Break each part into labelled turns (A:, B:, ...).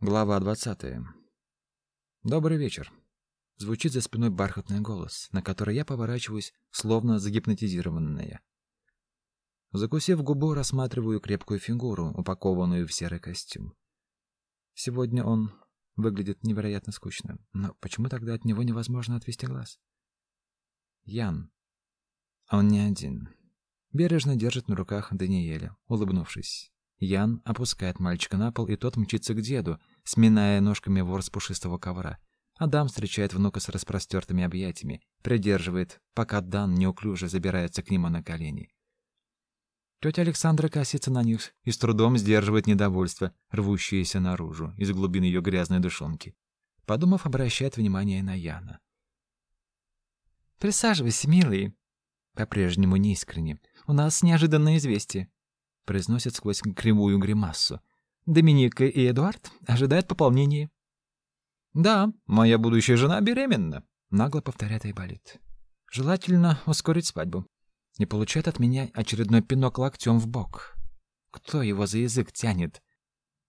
A: Глава 20. Добрый вечер. Звучит за спиной бархатный голос, на который я поворачиваюсь, словно загипнотизированная. Закусив губу, рассматриваю крепкую фигуру, упакованную в серый костюм. Сегодня он выглядит невероятно скучно, но почему тогда от него невозможно отвести глаз? Ян. Он не один. Бережно держит на руках Даниэля, улыбнувшись. Ян опускает мальчика на пол, и тот мчится к деду, сминая ножками ворс пушистого ковра. Адам встречает внука с распростертыми объятиями, придерживает, пока Дан неуклюже забирается к нему на колени. Тетя Александра косится на них и с трудом сдерживает недовольство, рвущееся наружу из глубин ее грязной душонки. Подумав, обращает внимание на Яна. «Присаживайся, милый!» По-прежнему неискренне. «У нас неожиданное известие произносит сквозь кривую гримассу. Доминика и Эдуард ожидают пополнения. Да, моя будущая жена беременна, нагло повторяет Айболит. Желательно ускорить свадьбу. Не получает от меня очередной пинок локтем в бок. Кто его за язык тянет?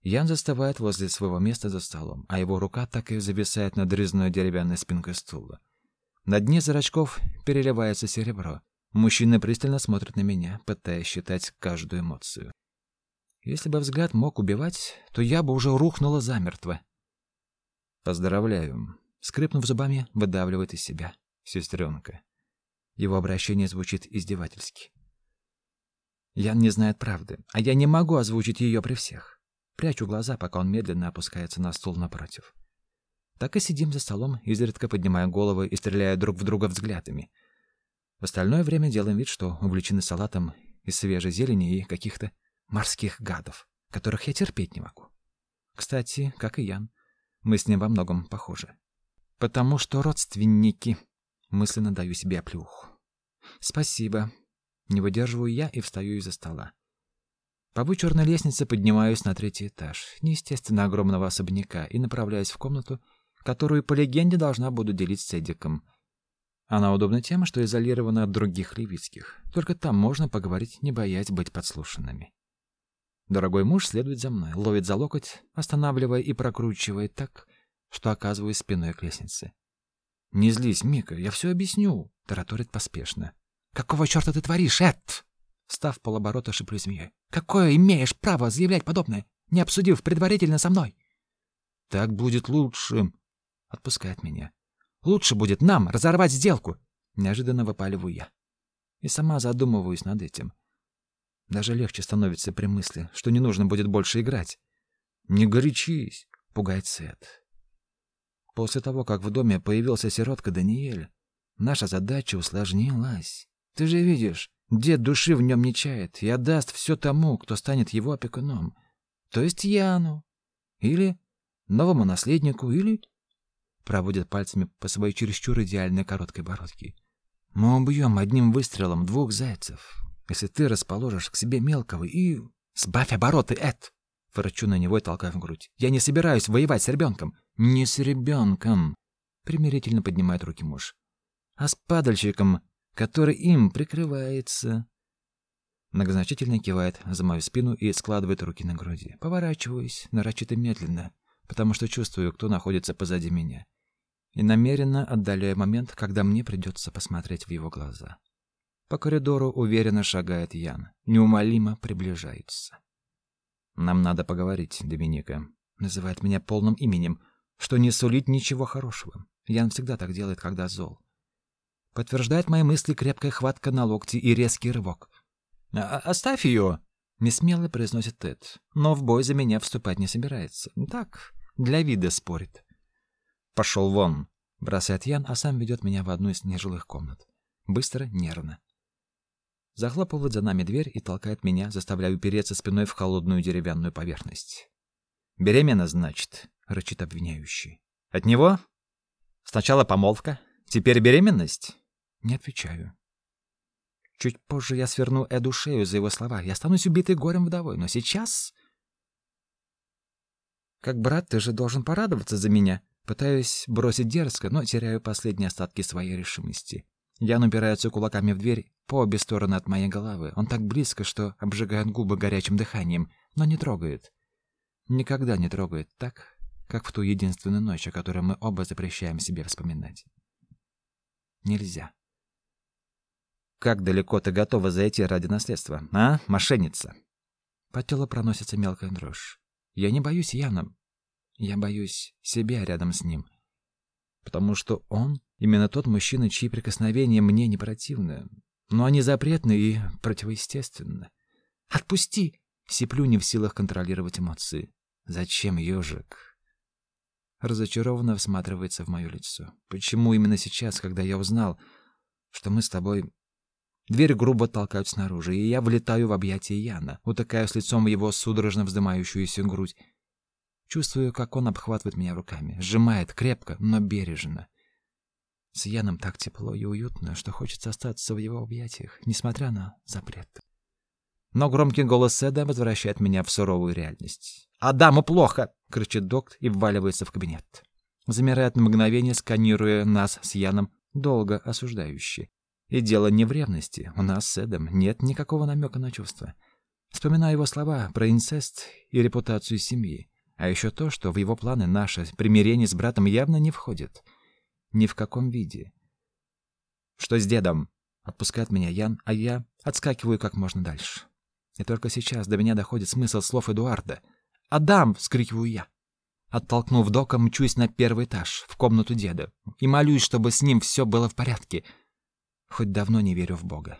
A: Ян застывает возле своего места за столом, а его рука так и зависает над резной деревянной спинкой стула. На дне зрачков переливается серебро. Мужчина пристально смотрит на меня, пытаясь считать каждую эмоцию. Если бы взгляд мог убивать, то я бы уже рухнула замертво. Поздравляю, скрипнув зубами, выдавливает из себя сестренка. Его обращение звучит издевательски. Ян не знает правды, а я не могу озвучить ее при всех. Прячу глаза, пока он медленно опускается на стул напротив. Так и сидим за столом, изредка поднимая головы и стреляя друг в друга взглядами — в остальное время делаем вид, что увлечены салатом из свежей зелени и каких-то морских гадов, которых я терпеть не могу. Кстати, как и Ян, мы с ним во многом похожи. Потому что родственники. Мысленно даю себе оплюху. Спасибо. Не выдерживаю я и встаю из-за стола. По вычурной лестнице поднимаюсь на третий этаж, неестественно огромного особняка, и направляюсь в комнату, которую, по легенде, должна буду делить с Эдиком — она удобна тем, что изолирована от других левицких. Только там можно поговорить, не боясь быть подслушанными. Дорогой муж следует за мной, ловит за локоть, останавливая и прокручивает так, что оказываюсь спиной к лестнице. «Не злись, Мика, я все объясню», — тараторит поспешно. «Какого черта ты творишь, Эд?» Став полоборота, шиплю змеей. «Какое имеешь право заявлять подобное, не обсудив предварительно со мной?» «Так будет лучше», — отпускает меня. Лучше будет нам разорвать сделку, неожиданно выпаливаю я. И сама задумываюсь над этим. Даже легче становится при мысли, что не нужно будет больше играть. Не горячись, пугает Сет. После того, как в доме появился сиротка Даниэль, наша задача усложнилась. Ты же видишь, дед души в нем не чает и отдаст все тому, кто станет его опекуном. То есть Яну. Или новому наследнику, или проводит пальцами по своей чересчур идеальной короткой бородке. Мы убьем одним выстрелом двух зайцев, если ты расположишь к себе мелкого и... Сбавь обороты, Эд! Ворочу на него и толкаю в грудь. Я не собираюсь воевать с ребенком. Не с ребенком. Примирительно поднимает руки муж. А с падальщиком, который им прикрывается. Многозначительно кивает за мою спину и складывает руки на груди. Поворачиваюсь, нарочито медленно, потому что чувствую, кто находится позади меня и намеренно отдаляю момент, когда мне придется посмотреть в его глаза. По коридору уверенно шагает Ян, неумолимо приближается. «Нам надо поговорить, Доминика», — называет меня полным именем, что не сулит ничего хорошего. Ян всегда так делает, когда зол. Подтверждает мои мысли крепкая хватка на локти и резкий рывок. «А, «Оставь ее!» — несмело произносит Тед, но в бой за меня вступать не собирается. Так, для вида спорит. Пошел вон, бросает Ян, а сам ведет меня в одну из нежилых комнат. Быстро, нервно. Захлопывает за нами дверь и толкает меня, заставляя упереться спиной в холодную деревянную поверхность. «Беременна, значит?» — рычит обвиняющий. «От него? Сначала помолвка, теперь беременность?» Не отвечаю. Чуть позже я сверну Эду шею за его слова и останусь убитой горем вдовой, но сейчас... «Как брат, ты же должен порадоваться за меня», Пытаюсь бросить дерзко, но теряю последние остатки своей решимости. Ян упирается кулаками в дверь по обе стороны от моей головы. Он так близко, что обжигает губы горячим дыханием, но не трогает. Никогда не трогает так, как в ту единственную ночь, о которой мы оба запрещаем себе вспоминать. Нельзя. Как далеко ты готова зайти ради наследства, а, мошенница? По телу проносится мелкая дрожь. Я не боюсь Яна. Я боюсь себя рядом с ним. Потому что он именно тот мужчина, чьи прикосновения мне не противны. Но они запретны и противоестественны. «Отпусти!» Сиплю не в силах контролировать эмоции. «Зачем, ежик?» Разочарованно всматривается в мое лицо. «Почему именно сейчас, когда я узнал, что мы с тобой...» Дверь грубо толкают снаружи, и я влетаю в объятия Яна, утыкаю с лицом его судорожно вздымающуюся грудь. Чувствую, как он обхватывает меня руками, сжимает крепко, но бережно. С Яном так тепло и уютно, что хочется остаться в его объятиях, несмотря на запрет. Но громкий голос Седа возвращает меня в суровую реальность. «Адаму плохо!» — кричит докт и вваливается в кабинет. Замирает на мгновение, сканируя нас с Яном, долго осуждающе. И дело не в ревности. У нас с Эдом нет никакого намека на чувства. Вспоминаю его слова про инцест и репутацию семьи. А еще то, что в его планы наше примирение с братом явно не входит. Ни в каком виде. «Что с дедом?» — отпускает меня Ян, а я отскакиваю как можно дальше. И только сейчас до меня доходит смысл слов Эдуарда. «Адам!» — вскрикиваю я. Оттолкнув Дока, мчусь на первый этаж, в комнату деда, и молюсь, чтобы с ним все было в порядке — хоть давно не верю в Бога.